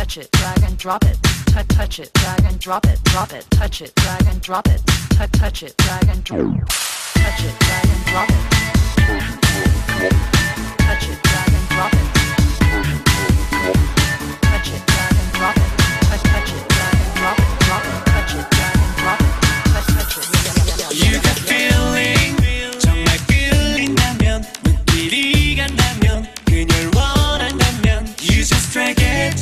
touch it, drag and drop it. Touch, touch it, drag and drop it, drop it. Touch it, drag and drop it. Touch, touch it, drag and drop. Touch it, drag and drop it. Touch it, drag and drop it. Touch it, drag and drop it. Touch, touch it, drag and drop it, drop it. Touch it, drag and drop it. Touch, touch it. You got feeling 정말 끌린다면 눈길이 간다면 그녀를 원한다면 You just drag it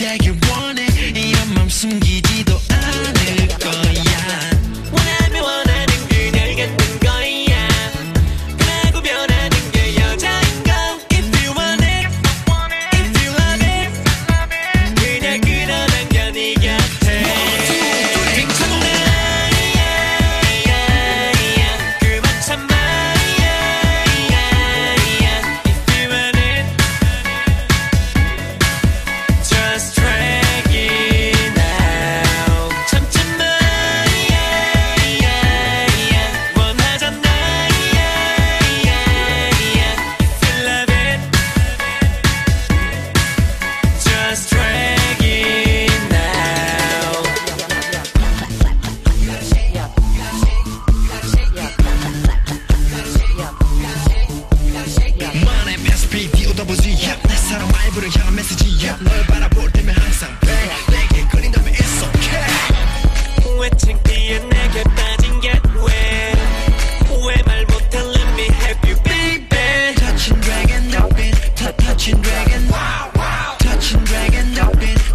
dagger 와이브를 향한 메시지야 널 바라볼 때면 항상 bang 내게 끌린다면 it's okay 왜 창피해 내게 빠진 게왜왜말 못해 let me have you baby touching dragon it touch touching dragon wow wow touching dragon it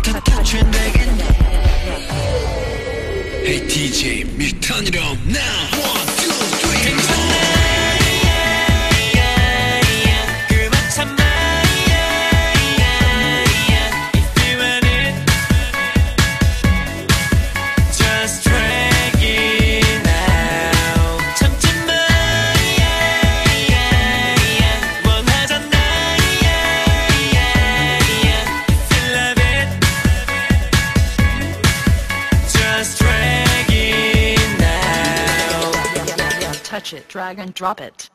touch touching dragon Hey DJ 밀 turn it on now one Touch it, drag and drop it.